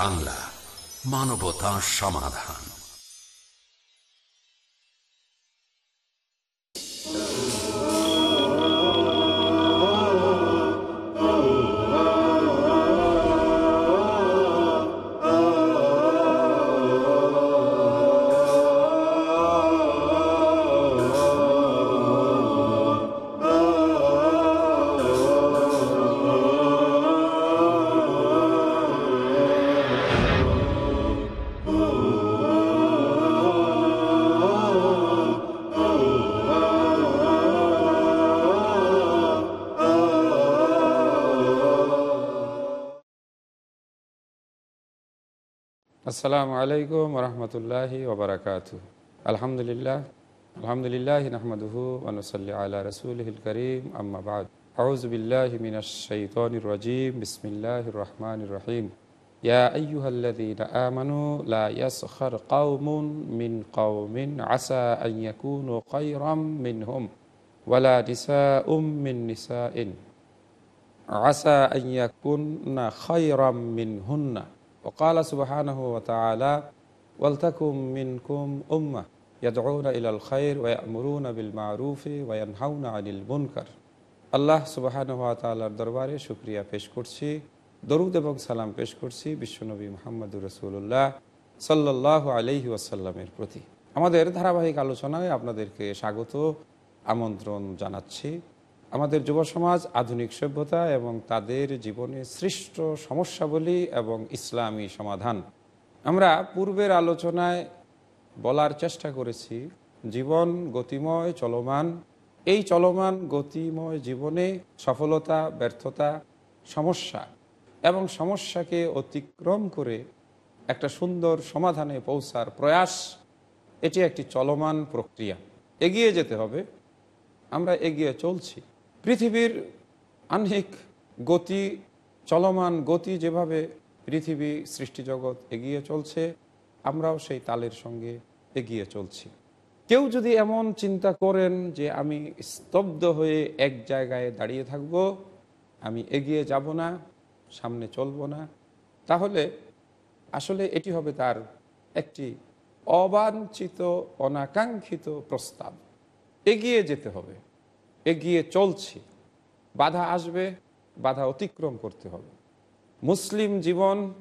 বাংলা মানবতা সমাধান। আসসালামু আলাইকুম রহমতুল্লাহি ওবরাকাত আলহামদুলিল্লাহ আলহামদুলিল্লাহ নাহমদুহু আনুসল্লি আলা রসুলহিল করিম আম্মাবাদ আউজবিল্লাহ মিনাশাইতানির রাজিম বিসমিল্লাহ রহমান রহিম ইয়া আইয়ুহাল্লাযীনা আমানু লা ইয়াসখার কওমুন মিন কওমিন আসা আন ইয়াকুনু খায়রাম মিনহুম ওয়ালা নিসাউম মিন নিসাইন আসা আন ইয়াকুননা খায়রাম মিনহুন্না وقال سبحانه وتعالى ولتكن منكم أمة يدعون إلى الخير ويأمرون بالمعروف وينهون عن المنكر আল্লাহ সুবাহান তালার দরবারে শুক্রিয়া পেশ করছি দরুদ এবং সালাম পেশ করছি বিশ্বনবী মোহাম্মদুর রসুল্লাহ সাল্লাহ আলহি ওয়াসাল্লামের প্রতি আমাদের ধারাবাহিক আলোচনায় আপনাদেরকে স্বাগত আমন্ত্রণ জানাচ্ছি আমাদের যুব সমাজ আধুনিক সভ্যতা এবং তাদের জীবনে সৃষ্ট সমস্যাবলী এবং ইসলামী সমাধান। আমরা পূর্বের আলোচনায় বলার চেষ্টা করেছি, জীবন গতিময়, চলমান। এই চলমান, গতিময় জীবনে সফলতা, ব্যর্থতা, সমস্যা এবং সমস্যাকে অতিক্রম করে একটা সুন্দর সমাধানে পৌঁছার প্রয়াস, এটি একটি চলমান প্রক্রিয়া। এগিয়ে যেতে হবে। আমরা এগিয়ে চলছি। পৃথিবীর আহ্নিক গতি, চলমান গতি যেভাবে পৃথিবী সৃষ্টিজগৎ এগিয়ে চলছে, আমরাও সেই তালের সঙ্গে এগিয়ে চলছি। কেউ যদি এমন চিন্তা করেন যে আমি স্তব্ধ হয়ে এক জায়গায় দাঁড়িয়ে থাকব, আমি এগিয়ে যাব না, সামনে চলব না, তাহলে আসলে এটি হবে তার একটি অবাঞ্ছিত, অনাকাঙ্ক্ষিত প্রস্তাব। এগিয়ে যেতে হবে। এগিয়ে চলছি। বাধা আসবে, বাধা অতিক্রম করতে হবে। মুসলিম জীবন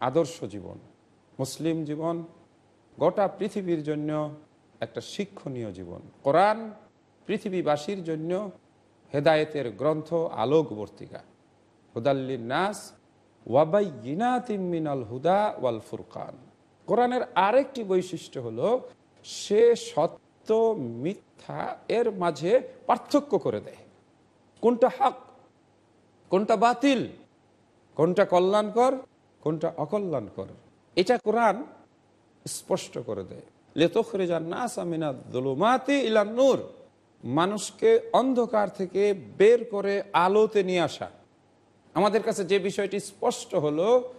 আদর্শ জীবন। মুসলিম জীবন গোটা পৃথিবীর জন্য একটা শিক্ষণীয় জীবন। কোরআন পৃথিবীবাসীর জন্য হেদায়েতের গ্রন্থ আলোকবর্তিকা। হুদাল্লিন নাস ওয়াবাইনাতিমিনাল হুদা ওয়াল ফুরকান। কোরআনের আরেকটি বৈশিষ্ট্য হলো, সে সত্য মিথ্যা এর মাঝে পার্থক্য করে দেয়। কোনটা হক, কোনটা বাতিল, কোনটা কল্যাণকর, কোনটা অকল্যাণকর। এটা কোরআন স্পষ্ট করে দেয়। নূর। মানুষকে অন্ধকার থেকে বের করে আলোতে নিয়ে আসা। আমাদের কাছে যে বিষয়টি স্পষ্ট হলো,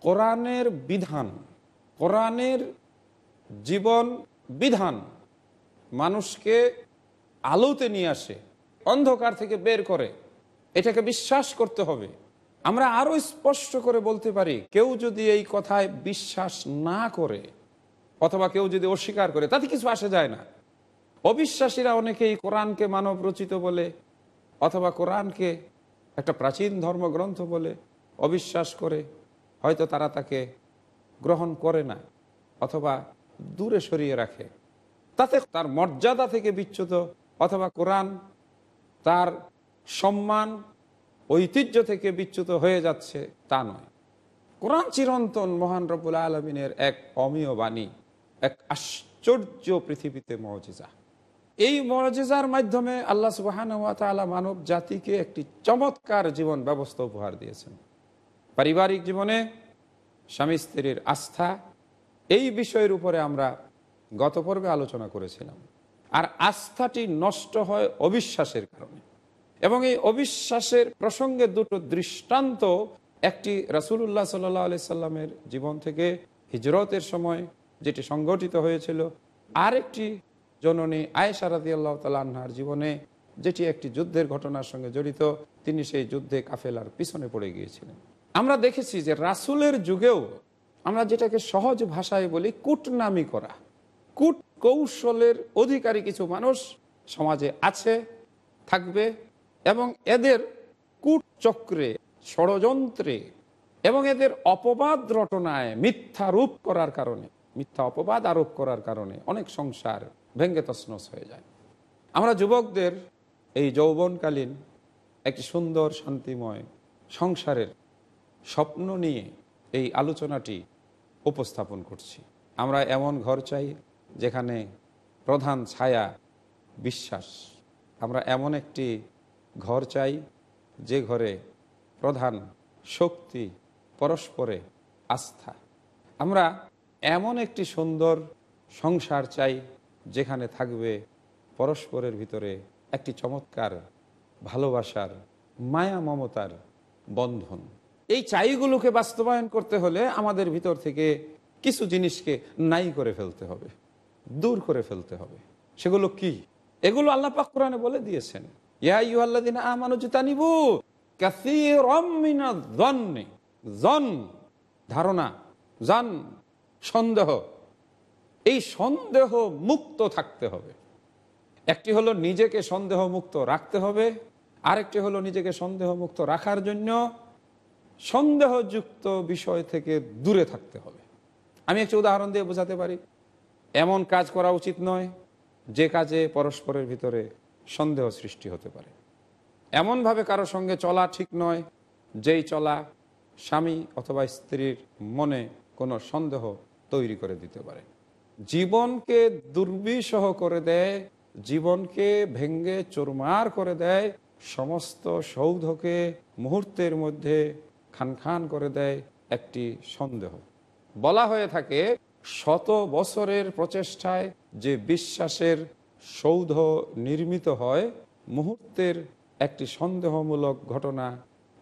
কোরআনের বিধান, কোরআনের জীবন বিধান মানুষকে আলোতে নিয়ে আসে, অন্ধকার থেকে বের করে। এটাকে বিশ্বাস করতে হবে। আমরা আরও স্পষ্ট করে বলতে পারি, কেউ যদি এই কথায় বিশ্বাস না করে, অথবা কেউ যদি অস্বীকার করে, তাতে কিছু আসে যায় না। অবিশ্বাসীরা অনেকেই কোরআনকে মানব রচিত বলে, অথবা কোরআনকে একটা প্রাচীন ধর্মগ্রন্থ বলে অবিশ্বাস করে, হয়তো তারা তাকে গ্রহণ করে না, অথবা দূরে সরিয়ে রাখে। তাতে তার মর্যাদা থেকে বিচ্যুত, অথবা কোরআন তার সম্মান, ঐতিহ্য থেকে বিচ্যুত হয়ে যাচ্ছে তা নয়। কোরআন চিরন্তন মহান রবুল আলমিনের এক অমীয় বাণী, এক আশ্চর্য পৃথিবীতে মজিজা। এই মজিজার মাধ্যমে আল্লাহ সুবাহান মানব জাতিকে একটি চমৎকার জীবন ব্যবস্থা উপহার দিয়েছেন। পারিবারিক জীবনে স্বামী স্ত্রীর আস্থা, এই বিষয়ের উপরে আমরা গত পর্বে আলোচনা করেছিলাম। আর আস্থাটি নষ্ট হয় অবিশ্বাসের কারণে। এবং এই অবিশ্বাসের প্রসঙ্গে দুটো দৃষ্টান্ত একটি রাসুল্লাহ সাল্লাহ আলি সাল্লামের জীবন থেকে হিজরতের সময় যেটি সংগঠিত হয়েছিল। আরেকটি জননী আয়েশা রাজি আল্লাহ তাল্লাহার জীবনে যেটি একটি যুদ্ধের ঘটনার সঙ্গে জড়িত, তিনি সেই যুদ্ধে কাফেলার পিছনে পড়ে গিয়েছিলেন। আমরা দেখেছি যে রাসুলের যুগেও আমরা যেটাকে সহজ ভাষায় বলি কূটনামি করা। কূট কৌশলের অধিকারী কিছু মানুষ সমাজে আছে, থাকবে এবং এদের কূটচক্রে, ষড়যন্ত্রে এবং এদের অপবাদ রটনায় মিথ্যা রূপ করার কারণে, মিথ্যা অপবাদ আরোপ করার কারণে অনেক সংসার ভেঙ্গে তছনছ হয়ে যায়। আমরা যুবকদের এই যৌবনকালীন একটি সুন্দর শান্তিময় সংসারের স্বপ্ন নিয়ে এই আলোচনাটি উপস্থাপন করছি। আমরা এমন ঘর চাই যেখানে প্রধান ছায়া বিশ্বাস। আমরা এমন একটি ঘর চাই, যে ঘরে প্রধান শক্তি, পরস্পরে আস্থা। আমরা এমন একটি সুন্দর সংসার চাই, যেখানে থাকবে পরস্পরের ভিতরে একটি চমৎকার ভালোবাসার, মায়া মমতার বন্ধন। এই চাইগুলোকে বাস্তবায়ন করতে হলে আমাদের ভিতর থেকে কিছু জিনিসকে নাই করে ফেলতে হবে। দূর করে ফেলতে হবে। সেগুলো কি? এগুলো আল্লাহ পাক কোরআনে বলে দিয়েছেন। ইয়া ইউআল্লাদিন আমানু জিতানিবু কাসীরাম মিনাজ-যন্নি। জন ধারণা জান সন্দেহ। এই সন্দেহ মুক্ত থাকতে হবে। একটি হলো নিজেকে সন্দেহ মুক্ত রাখতে হবে। আরেকটি হলো নিজেকে সন্দেহ মুক্ত রাখার জন্য সন্দেহযুক্ত বিষয় থেকে দূরে থাকতে হবে। আমি একটি উদাহরণ দিয়ে বোঝাতে পারি। এমন কাজ করা উচিত নয় যে কাজে পরস্পরের ভিতরে সন্দেহ সৃষ্টি হতে পারে। এমনভাবে কারও সঙ্গে চলা ঠিক নয় যেই চলা স্বামী অথবা স্ত্রীর মনে কোনো সন্দেহ তৈরি করে দিতে পারে। জীবনকে দুর্বিষহ করে দেয়, জীবনকে ভেঙ্গে চুরমার করে দেয়, সমস্ত সৌধকে মুহূর্তের মধ্যে খান খান করে দেয় একটি সন্দেহ। বলা হয়ে থাকে শত বছরের প্রচেষ্টায় যে বিশ্বাসের সৌধ নির্মিত হয়, মুহূর্তের একটি সন্দেহমূলক ঘটনা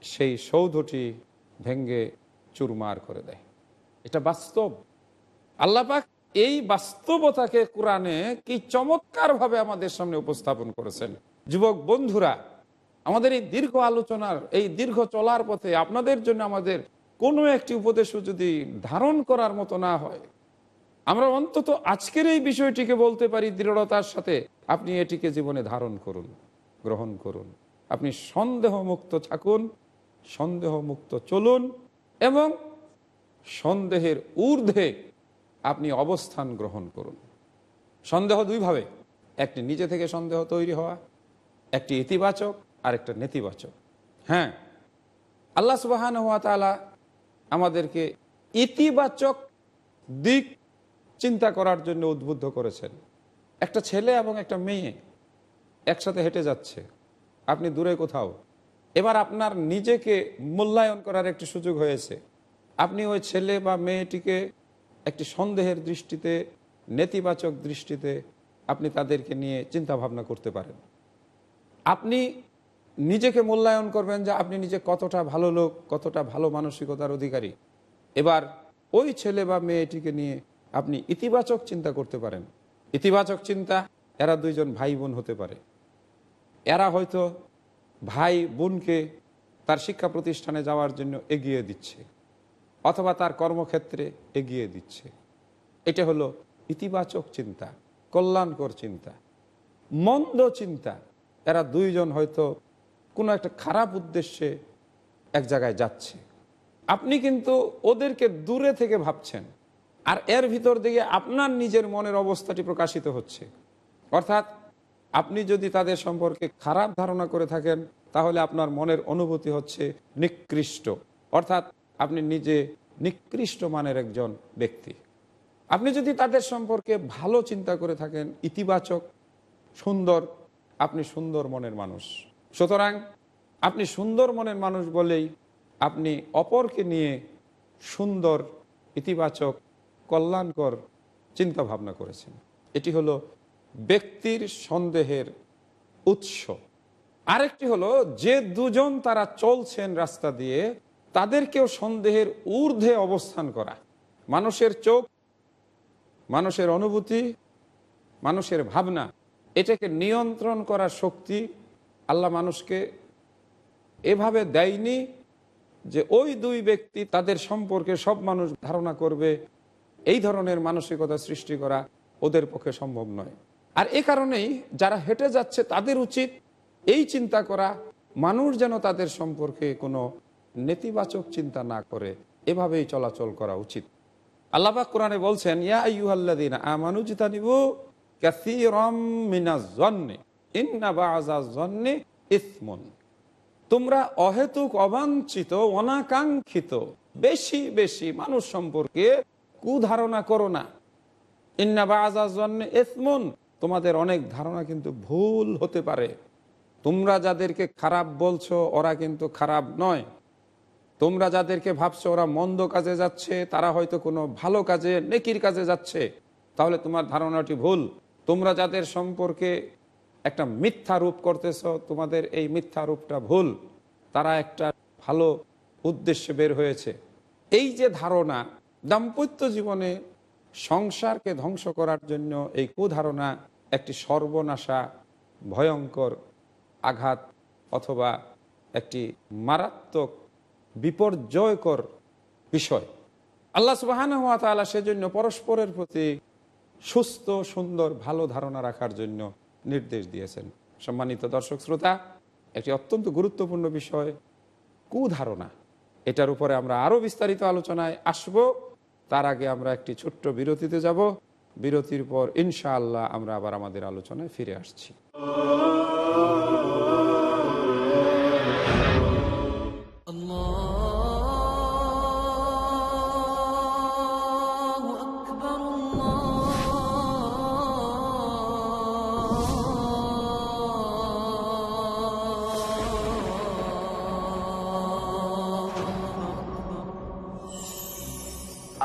সেই সৌধটি ভেঙ্গে চুরমার করে দেয়। এটা বাস্তব। আল্লাপাক এই বাস্তবতাকে কোরআনে কি চমৎকার ভাবে আমাদের সামনে উপস্থাপন করেছেন। যুবক বন্ধুরা, আমাদের এই দীর্ঘ আলোচনার, এই দীর্ঘ চলার পথে আপনাদের জন্য আমাদের কোনো একটি উপদেশও যদি ধারণ করার মতো না হয় আমরা অন্তত আজকের এই বিষয়টিকে বলতে পারি দৃঢ়তার সাথে, আপনি এটিকে জীবনে ধারণ করুন, গ্রহণ করুন। আপনি সন্দেহ মুক্ত থাকুন সন্দেহ মুক্ত চলুন এবং সন্দেহের ঊর্ধ্বে আপনি অবস্থান গ্রহণ করুন। সন্দেহ দুইভাবে একটি নিজে থেকে সন্দেহ তৈরি হওয়া, একটি ইতিবাচক আর একটা নেতিবাচক। হ্যাঁ আল্লাহ সুবাহান হাত তালা আমাদেরকে ইতিবাচক দিক চিন্তা করার জন্য উদ্বুদ্ধ করেছেন। একটা ছেলে এবং একটা মেয়ে একসাথে হেঁটে যাচ্ছে। আপনি দূরে কোথাও। এবার আপনার নিজেকে মূল্যায়ন করার একটি সুযোগ হয়েছে। আপনি ওই ছেলে বা মেয়েটিকে একটি সন্দেহের দৃষ্টিতে, নেতিবাচক দৃষ্টিতে আপনি তাদেরকে নিয়ে চিন্তা ভাবনা করতে পারেন। আপনি নিজেকে মূল্যায়ন করবেন যে আপনি নিজে কতটা ভালো লোক, কতটা ভালো মানসিকতার অধিকারী। এবার ওই ছেলে বা মেয়েটিকে নিয়ে আপনি ইতিবাচক চিন্তা করতে পারেন। ইতিবাচক চিন্তা, এরা দুইজন ভাই বোন হতে পারে। এরা হয়তো ভাই বোনকে তার শিক্ষা প্রতিষ্ঠানে যাওয়ার জন্য এগিয়ে দিচ্ছে, অথবা তার কর্মক্ষেত্রে এগিয়ে দিচ্ছে। এটা হলো ইতিবাচক চিন্তা, কল্যাণকর চিন্তা, মন্দ চিন্তা। এরা দুইজন হয়তো কোনো একটা খারাপ উদ্দেশ্যে এক জায়গায় যাচ্ছে। আপনি কিন্তু ওদেরকে দূরে থেকে ভাবছেন। আর এর ভিতর দিকে আপনার নিজের মনের অবস্থাটি প্রকাশিত হচ্ছে। অর্থাৎ আপনি যদি তাদের সম্পর্কে খারাপ ধারণা করে থাকেন, তাহলে আপনার মনের অনুভূতি হচ্ছে নিকৃষ্ট। অর্থাৎ আপনি নিজে নিকৃষ্ট মানের একজন ব্যক্তি। আপনি যদি তাদের সম্পর্কে ভালো চিন্তা করে থাকেন, ইতিবাচক, সুন্দর, আপনি সুন্দর মনের মানুষ। সুতরাং আপনি সুন্দর মনের মানুষ বলেই আপনি অপরকে নিয়ে সুন্দর, ইতিবাচক কল্যাণকর চিন্তা ভাবনা করেছেন। এটি হলো ব্যক্তির সন্দেহের উৎস। আরেকটি হলো যে দুজন তারা চলছেন রাস্তা দিয়ে, তাদেরকেও সন্দেহের ঊর্ধ্বে অবস্থান করা। মানুষের চোখ, মানুষের অনুভূতি, মানুষের ভাবনা, এটাকে নিয়ন্ত্রণ করার শক্তি আল্লাহ মানুষকে এভাবে দেয়নি যে ওই দুই ব্যক্তি তাদের সম্পর্কে সব মানুষ ধারণা করবে এই ধরনের মানসিকতা সৃষ্টি করা ওদের পক্ষে সম্ভব নয়। আর এ কারণেই যারা হেঁটে যাচ্ছে তাদের উচিত এই চিন্তা করা, মানুষ যেন তাদের সম্পর্কে কোনো নেতিবাচক চিন্তা না করে। এভাবেই চলাচল করা উচিত। আল্লাহাক কোরআনে বলছেন তোমরা অহেতুক, অবাঞ্ছিত, অনাকাঙ্ক্ষিত, বেশি বেশি মানুষ সম্পর্কে কুধারণা করো না। ইন্না বাযা জন্নে ইসমুন। তোমাদের অনেক ধারণা কিন্তু ভুল হতে পারে। তোমরা যাদেরকে খারাপ বলছো, ওরা কিন্তু খারাপ নয়। তোমরা যাদেরকে ভাবছ, ওরা মন্দ কাজে যাচ্ছে, তারা হয়তো কোনো ভালো কাজে, নেকির কাজে যাচ্ছে। তাহলে তোমার ধারণাটি ভুল। তোমরা যাদের সম্পর্কে একটা মিথ্যা রূপ করতেছ, তোমাদের এই মিথ্যা রূপটা ভুল। তারা একটা ভালো উদ্দেশ্যে বের হয়েছে। এই যে ধারণা দাম্পত্য জীবনে সংসারকে ধ্বংস করার জন্য এই কুধারণা একটি সর্বনাশা, ভয়ঙ্কর আঘাত অথবা একটি মারাত্মক, বিপর্যয়কর বিষয়। আল্লাহ সুবাহান হাত তালা সেজন্য পরস্পরের প্রতি সুস্থ, সুন্দর, ভালো ধারণা রাখার জন্য নির্দেশ দিয়েছেন। সম্মানিত দর্শক শ্রোতা, একটি অত্যন্ত গুরুত্বপূর্ণ বিষয়, কুধারণা। এটার উপরে আমরা আরও বিস্তারিত আলোচনায় আসব। তার আগে আমরা একটি ছোট্ট বিরতিতে যাব। বিরতির পর ইনশাআল্লাহ আমরা আবার আমাদের আলোচনায় ফিরে আসছি।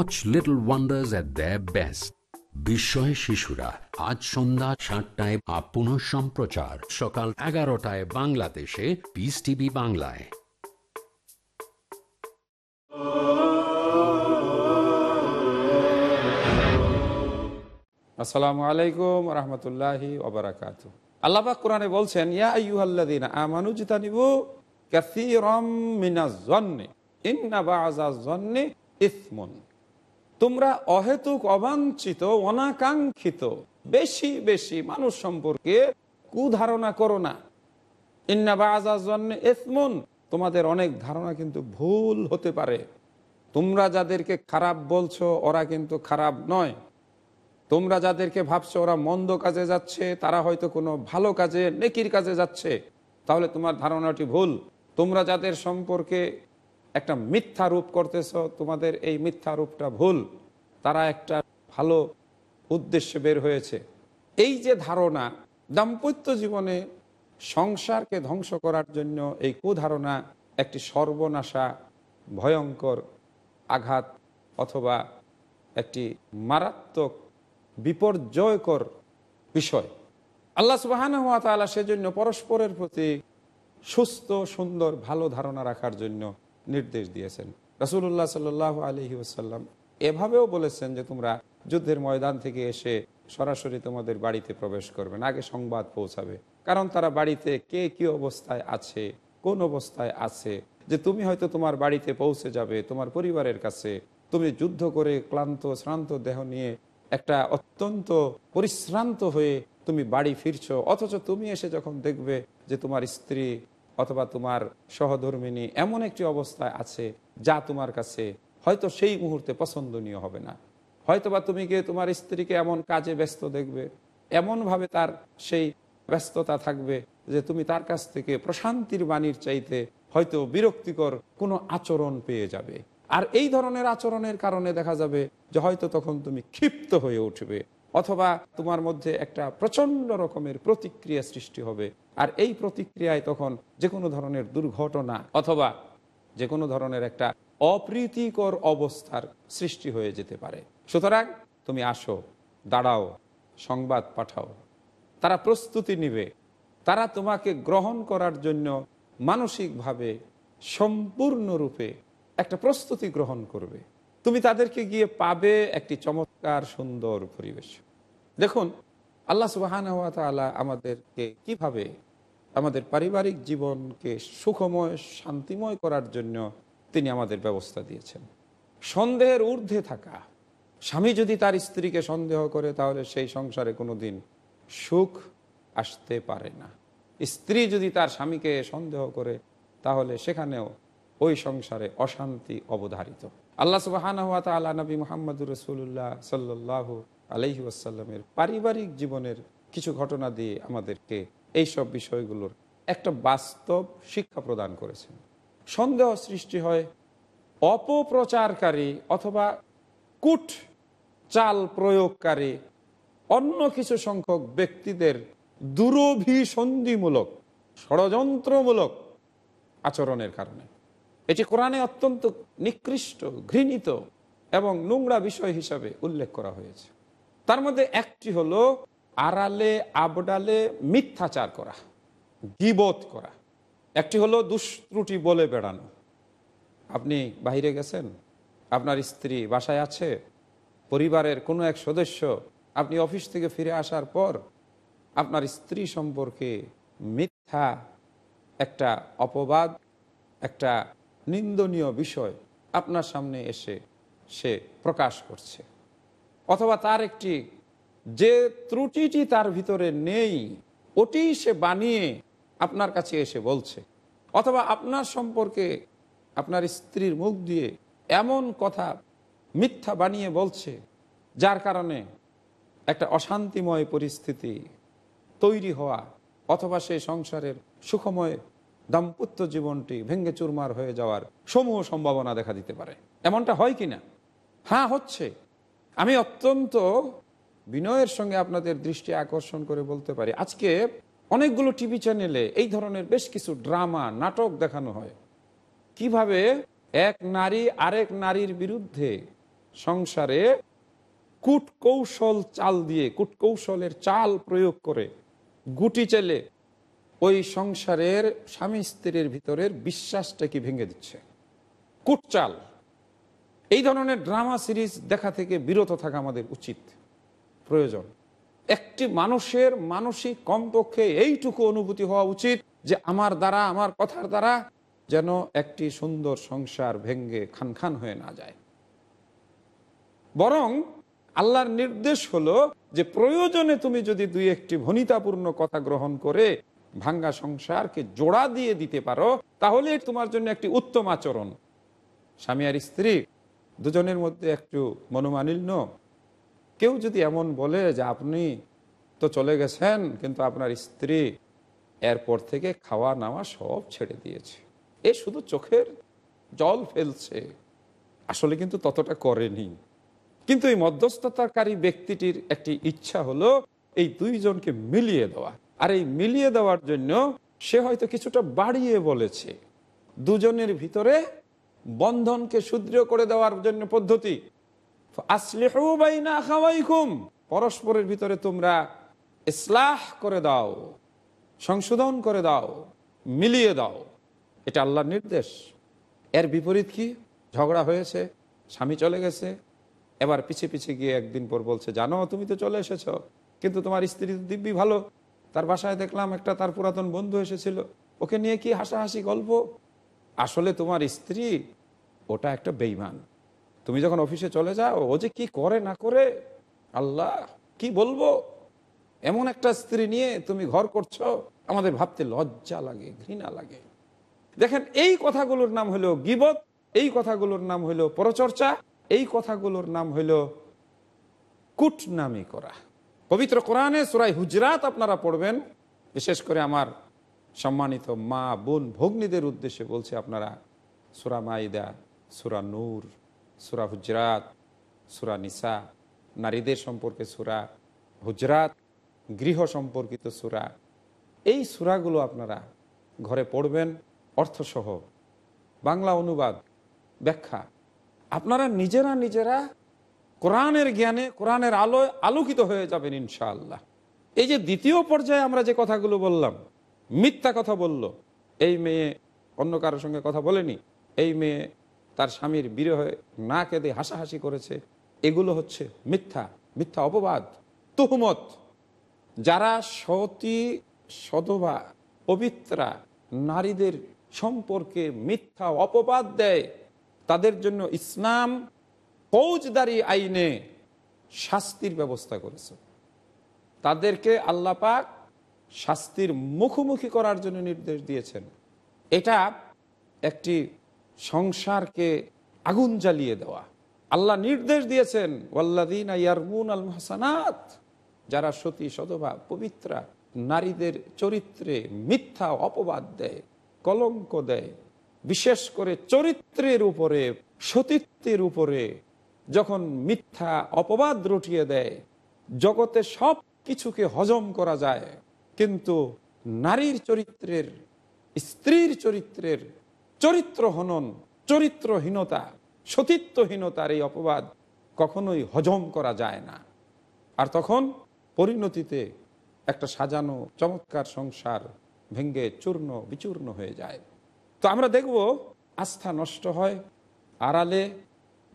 watch little wonders at the best বিস্ময় শিশুরা, আজ সন্ধ্যা সাতটায় আপ পুনঃ সম্প্রচার, সকাল এগারোটায় বাংলাদেশে পিস টিভি বাংলায়। আসসালামু আলাইকুম রহমতুল্লাহি ওবরাকাত আল্লাপাক কোরআনে বলছেন, ইয়া আইয়ুহাল্লাযীনা আমানু জিতানিবু কাসীরাম মিনাজ জন্নে ইন্না বাযাজ জন্নে ইসমুন। তোমরা অহেতুক অবাঞ্ছিত, অনাকাঙ্ক্ষিত, বেশি বেশি মানুষ সম্পর্কে কুধারণা করো না। ইন্না বাযাজ জন্নে তোমাদের অনেক ধারণা কিন্তু ভুল হতে পারে। তোমরা যাদেরকে খারাপ বলছো, ওরা কিন্তু খারাপ নয়। তোমরা যাদেরকে ভাবছ, ওরা মন্দ কাজে যাচ্ছে, তারা হয়তো কোনো ভালো কাজে, নেকির কাজে যাচ্ছে। তাহলে তোমার ধারণাটি ভুল। তোমরা যাদের সম্পর্কে একটা মিথ্যা রূপ করতেছ, তোমাদের এই মিথ্যা রূপটা ভুল। তারা একটা ভালো উদ্দেশ্যে বের হয়েছে। এই যে ধারণা, দাম্পত্য জীবনে সংসারকে ধ্বংস করার জন্য এই কুধারণা একটি সর্বনাশা, ভয়ঙ্কর আঘাত অথবা একটি মারাত্মক, বিপর্যয়কর বিষয়। আল্লাহ সুবাহান হাত তালা সেজন্য পরস্পরের প্রতি সুস্থ, সুন্দর, ভালো ধারণা রাখার জন্য নির্দেশ দিয়েছেন। রাসুল্লাহ সাল আলহি ওসাল্লাম এভাবেও বলেছেন যে তোমরা যুদ্ধের ময়দান থেকে এসে সরাসরি তোমাদের বাড়িতে প্রবেশ করবে না, আগে সংবাদ পৌঁছাবে। কারণ তারা বাড়িতে কে কি অবস্থায় আছে, কোন অবস্থায় আছে, যে তুমি হয়তো তোমার বাড়িতে পৌঁছে যাবে, তোমার পরিবারের কাছে। তুমি যুদ্ধ করে ক্লান্ত, শ্রান্ত দেহ নিয়ে একটা অত্যন্ত পরিশ্রান্ত হয়ে তুমি বাড়ি ফিরছো, অথচ তুমি এসে যখন দেখবে যে তোমার স্ত্রী অথবা তোমার সহধর্মিনী এমন একটি অবস্থায় আছে যা তোমার কাছে হয়তো সেই মুহূর্তে পছন্দনীয় হবে না। হয়তোবা তুমি গিয়ে তোমার স্ত্রীকে এমন কাজে ব্যস্ত দেখবে, এমনভাবে তার সেই ব্যস্ততা থাকবে যে তুমি তার কাছ থেকে প্রশান্তির বাণীর চাইতে হয়তো বিরক্তিকর কোনো আচরণ পেয়ে যাবে। আর এই ধরনের আচরণের কারণে দেখা যাবে যে হয়তো তখন তুমি ক্ষিপ্ত হয়ে উঠবে, অথবা তোমার মধ্যে একটা প্রচণ্ড রকমের প্রতিক্রিয়া সৃষ্টি হবে। আর এই প্রতিক্রিয়ায় তখন যে কোনো ধরনের দুর্ঘটনা অথবা যে কোনো ধরনের একটা অপ্রীতিকর অবস্থার সৃষ্টি হয়ে যেতে পারে। সুতরাং তুমি আসো, দাঁড়াও, সংবাদ পাঠাও। তারা প্রস্তুতি নিবে। তারা তোমাকে গ্রহণ করার জন্য মানসিকভাবে সম্পূর্ণরূপে একটা প্রস্তুতি গ্রহণ করবে। তুমি তাদেরকে গিয়ে পাবে একটি চমৎকার সুন্দর পরিবেশ। দেখুন, আল্লাহ সুবাহান আমাদেরকে কীভাবে আমাদের পারিবারিক জীবনকে সুখময়, শান্তিময় করার জন্য তিনি আমাদের ব্যবস্থা দিয়েছেন। সন্দেহের ঊর্ধ্বে থাকা। স্বামী যদি তার স্ত্রীকে সন্দেহ করে, তাহলে সেই সংসারে কোনো দিন সুখ আসতে পারে না। স্ত্রী যদি তার স্বামীকে সন্দেহ করে, তাহলে সেখানেও ওই সংসারে অশান্তি অবধারিত। আল্লাহ সুবাহানহাত আল্লাহ নবী মোহাম্মদুর রসুল্লাহ সাল্লাহ আলহি আসাল্লামের পারিবারিক জীবনের কিছু ঘটনা দিয়ে আমাদেরকে এই সব বিষয়গুলোর একটা বাস্তব শিক্ষা প্রদান করেছেন। সন্দেহ সৃষ্টি হয় অপপ্রচারকারী অথবা কুট চাল প্রয়োগকারী অন্য কিছু সংখ্যক ব্যক্তিদের দুরভিসন্ধিমূলক, ষড়যন্ত্রমূলক আচরণের কারণে। এটি কোরআনে অত্যন্ত নিকৃষ্ট, ঘৃণিত এবং নোংরা বিষয় হিসাবে উল্লেখ করা হয়েছে। তার মধ্যে একটি হলো আড়ালে, আবডালে মিথ্যাচার করা গিবোধ করা। একটি হলো দুষ্ত্রুটি বলে বেড়ানো। আপনি বাহিরে গেছেন, আপনার স্ত্রী বাসায় আছে, পরিবারের কোনো এক সদস্য, আপনি অফিস থেকে ফিরে আসার পর আপনার স্ত্রী সম্পর্কে মিথ্যা একটা অপবাদ, একটা নিন্দনীয় বিষয় আপনার সামনে এসে সে প্রকাশ করছে। অথবা তার একটি যে ত্রুটিটি তার ভিতরে নেই, ওটি সে বানিয়ে আপনার কাছে এসে বলছে। অথবা আপনার সম্পর্কে আপনার স্ত্রীর মুখ দিয়ে এমন কথা মিথ্যা বানিয়ে বলছে, যার কারণে একটা অশান্তিময় পরিস্থিতি তৈরি হওয়া অথবা সেই সংসারের সুখময় দাম্পত্য জীবনটি ভেঙ্গে চুরমার হয়ে যাওয়ার সমূহ সম্ভাবনা দেখা দিতে পারে। এমনটা হয় কি না হ্যাঁ হচ্ছে। আমি অত্যন্ত বিনয়ের সঙ্গে আপনাদের দৃষ্টি আকর্ষণ করে বলতে পারি। আজকে অনেকগুলো টিভি চ্যানেলে এই ধরনের বেশ কিছু ড্রামা, নাটক দেখানো হয়। কীভাবে এক নারী আরেক নারীর বিরুদ্ধে সংসারে কূটকৌশল চাল দিয়ে, কূটকৌশলের চাল প্রয়োগ করে গুটি চেলে ওই সংসারের স্বামী স্ত্রীর ভিতরের বিশ্বাসটাকে ভেঙে দিচ্ছে। কুটচাল। এই ধরনের ড্রামা সিরিজ দেখা থেকে বিরত থাকা আমাদের উচিত। প্রয়োজন। একটি মানুষের মানসিক কমপক্ষে এইটুকু অনুভূতি হওয়া উচিত যে আমার দ্বারা, আমার কথার দ্বারা যেন একটি সুন্দর সংসার ভেঙ্গে খান খান হয়ে না যায়। বরং আল্লাহর নির্দেশ হলো যে প্রয়োজনে তুমি যদি দুই একটি ভনিতাপূর্ণ কথা গ্রহণ করে ভাঙ্গা সংসারকে জোড়া দিয়ে দিতে পারো, তাহলে তোমার জন্য একটি উত্তম আচরণ। স্বামী আর স্ত্রী, দুজনের মধ্যে একটু মনোমালিন্য কেউ যদি এমন বলে যে আপনি তো চলে গেছেন, কিন্তু আপনার স্ত্রী এরপর থেকে খাওয়া নাওয়া সব ছেড়ে দিয়েছে। এ শুধু চোখের জল ফেলছে। আসলে কিন্তু ততটা করেনি। কিন্তু এই মধ্যস্থতাকারী ব্যক্তিটির একটি ইচ্ছা হলো এই দুইজনকে মিলিয়ে দেওয়া। আর এই মিলিয়ে দেওয়ার জন্য সে হয়তো কিছুটা বাড়িয়ে বলেছে। দুজনের ভিতরে বন্ধনকে সুদৃঢ় করে দেওয়ার জন্য পদ্ধতি। পরস্পরের ভিতরে তোমরা ইসলাহ করে দাও, সংশোধন করে দাও, মিলিয়ে দাও। এটা আল্লাহর নির্দেশ। এর বিপরীত কি? ঝগড়া হয়েছে, স্বামী চলে গেছে, এবার পিছে পিছে গিয়ে একদিন পর বলছে, জানো, তুমি তো চলে এসেছ, কিন্তু তোমার স্ত্রী তো দিব্যি ভালো। তার বাসায় দেখলাম একটা তার পুরাতন বন্ধু এসেছিল। ওকে নিয়ে কি হাসাহাসি গল্প? আসলে তোমার স্ত্রী ওটা একটা বেইমান তুমি যখন অফিসে চলে যাও, ও যে কি করে না করে, আল্লাহ, কি বলব? এমন একটা স্ত্রী নিয়ে তুমি ঘর করছ, আমাদের ভাবতে লজ্জা লাগে, ঘৃণা লাগে। দেখেন, এই কথাগুলোর নাম হলো গিবত, এই কথাগুলোর নাম হলো পরচর্চা, এই কথাগুলোর নাম হলো কুটনামি করা। পবিত্র কোরআনে সুরাই হুজরাত আপনারা পড়বেন, বিশেষ করে আমার সম্মানিত মা, বোন, ভগ্নীদের উদ্দেশ্যে বলছে আপনারা, সুরা মাইদা, সুরা নূর। সুরা হুজরাত, সুরা নিসা, নারীদের সম্পর্কে সুরা, হুজরাত, গৃহ সম্পর্কিত সুরা, এই সুরাগুলো আপনারা ঘরে পড়বেন, অর্থসহ, বাংলা অনুবাদ, ব্যাখ্যা। আপনারা নিজেরা নিজেরা কোরআনের জ্ঞানে, কোরআনের আলোয় আলোকিত হয়ে যাবেন ইনশাআল্লাহ। এই যে দ্বিতীয় পর্যায়ে আমরা যে কথাগুলো বললাম, মিথ্যা কথা বলল, এই মেয়ে অন্য কারোর সঙ্গে কথা বলেনি, এই মেয়ে তার স্বামীর বিরহে না কেঁদে হাসাহাসি করেছে। এগুলো হচ্ছে মিথ্যা মিথ্যা অপবাদ, তুহমত। যারা সতী সদবা পবিত্রা নারীদের সম্পর্কে মিথ্যা অপবাদ দেয়, তাদের জন্য ইসলাম ফৌজদারি আইনে শাস্তির ব্যবস্থা করেছে। তাদেরকে আল্লাপাক শাস্তির মুখোমুখি করার জন্য নির্দেশ দিয়েছেন। এটা একটি সংসারকে আগুন জ্বালিয়ে দেওয়া। আল্লাহ নির্দেশ দিয়েছেন ওয়াল্লাদিন ইয়ারমুন আল মহসানাত যারা সতী সদভা পবিত্রা, নারীদের চরিত্রে মিথ্যা অপবাদ দেয়, কলঙ্ক দেয়। বিশেষ করে চরিত্রের উপরে, সতীত্বের উপরে যখন মিথ্যা অপবাদ রটিয়ে দেয়, জগতে সব কিছুকে হজম করা যায়। কিন্তু নারীর চরিত্রের, স্ত্রীর চরিত্রের চরিত্র হনন চরিত্রহীনতা, সতীত্বহীনতার এই অপবাদ কখনোই হজম করা যায় না। আর তখন পরিণতিতে একটা সাজানো চমৎকার সংসার ভেঙ্গে চূর্ণ বিচূর্ণ হয়ে যায়। তো আমরা দেখব আস্থা নষ্ট হয় আড়ালে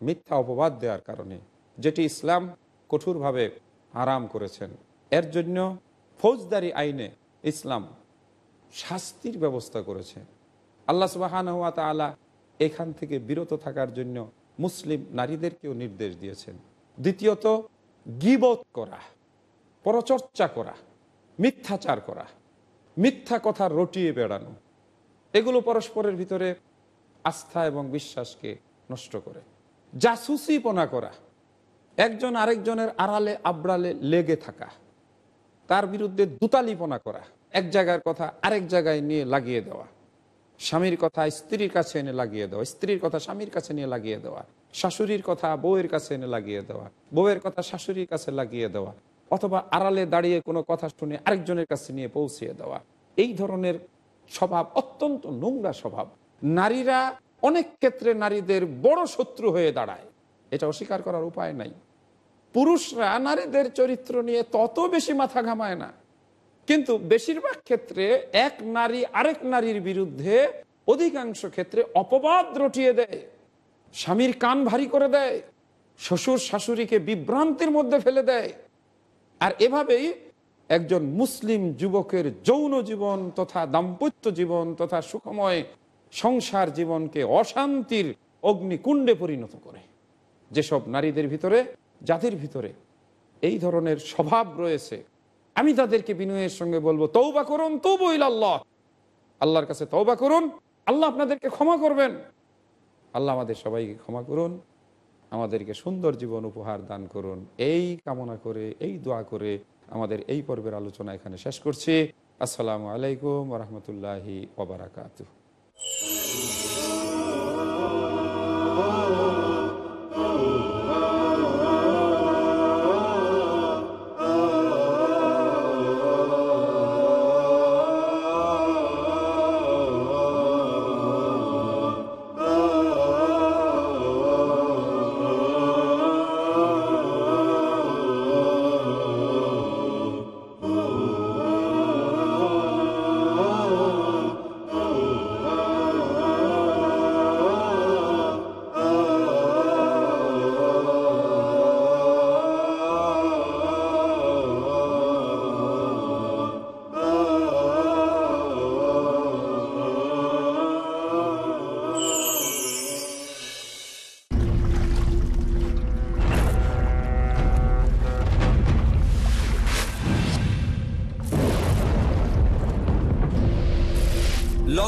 মিথ্যা অপবাদ দেওয়ার কারণে, যেটি ইসলাম কঠোরভাবে আরাম করেছেন। এর জন্য ফৌজদারি আইনে ইসলাম শাস্তির ব্যবস্থা করেছে। আল্লাহ সুবাহান হুয়া তালা এখান থেকে বিরত থাকার জন্য মুসলিম নারীদেরকেও নির্দেশ দিয়েছেন। দ্বিতীয়ত, গিবত করা, পরচর্চা করা, মিথ্যাচার করা, মিথ্যা কথা রটিয়ে বেড়ানো, এগুলো পরস্পরের ভিতরে আস্থা এবং বিশ্বাসকে নষ্ট করে। জাসুসিপনা করা, একজন আরেকজনের আড়ালে আবড়ালে লেগে থাকা, তার বিরুদ্ধে দুতালিপনা করা, এক জায়গার কথা আরেক জায়গায় নিয়ে লাগিয়ে দেওয়া। স্বামীর কথা স্ত্রীর কাছে এনে লাগিয়ে দেওয়া, স্ত্রীর কথা স্বামীর কাছে নিয়ে লাগিয়ে দেওয়া, শাশুড়ির কথা বউয়ের কাছে এনে লাগিয়ে দেওয়া, বউয়ের কথা শাশুড়ির কাছে লাগিয়ে দেওয়া, অথবা আড়ালে দাঁড়িয়ে কোনো কথা শুনে আরেকজনের কাছে নিয়ে পৌঁছিয়ে দেওয়া। এই ধরনের স্বভাব, অত্যন্ত নোংরা স্বভাব। নারীরা অনেক ক্ষেত্রে নারীদের বড় শত্রু হয়ে দাঁড়ায়। এটা অস্বীকার করার উপায় নাই। পুরুষরা নারীদের চরিত্র নিয়ে তত বেশি মাথা ঘামায় না। কিন্তু বেশিরভাগ ক্ষেত্রে এক নারী আরেক নারীর বিরুদ্ধে অধিকাংশ ক্ষেত্রে অপবাদ রটিয়ে দেয়, স্বামীর কান ভারী করে দেয়, শ্বশুর শাশুড়িকে বিভ্রান্তির মধ্যে ফেলে দেয়। আর এভাবেই একজন মুসলিম যুবকের যৌন জীবন তথা দাম্পত্য জীবন তথা সুখময় সংসার জীবনকে অশান্তির অগ্নিকুণ্ডে পরিণত করে। যেসব নারীদের ভিতরে, জাতির ভিতরে এই ধরনের স্বভাব রয়েছে আমি তাদেরকে বিনয়ের সঙ্গে বলব তৌবা করুন, তবু আল্লাহ আল্লাহর কাছে তৌবা করুন, আল্লাহ আপনাদেরকে ক্ষমা করবেন। আল্লাহ আমাদের সবাইকে ক্ষমা করুন, আমাদেরকে সুন্দর জীবন উপহার দান করুন। এই কামনা করে, এই দোয়া করে আমাদের এই পর্বের আলোচনা এখানে শেষ করছি। আসসালামু আলাইকুম রহমতুল্লাহি ওবরাকাত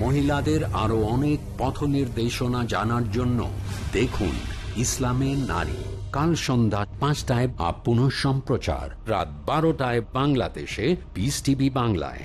মহিলাদের আরও অনেক পথ নির্দেশনা জানার জন্য দেখুন ইসলামে নারী। কাল সন্ধ্যা পাঁচটায় আপ পুনঃ সম্প্রচার রাত বারোটায় বাংলাদেশে পিস টিভি বাংলায়।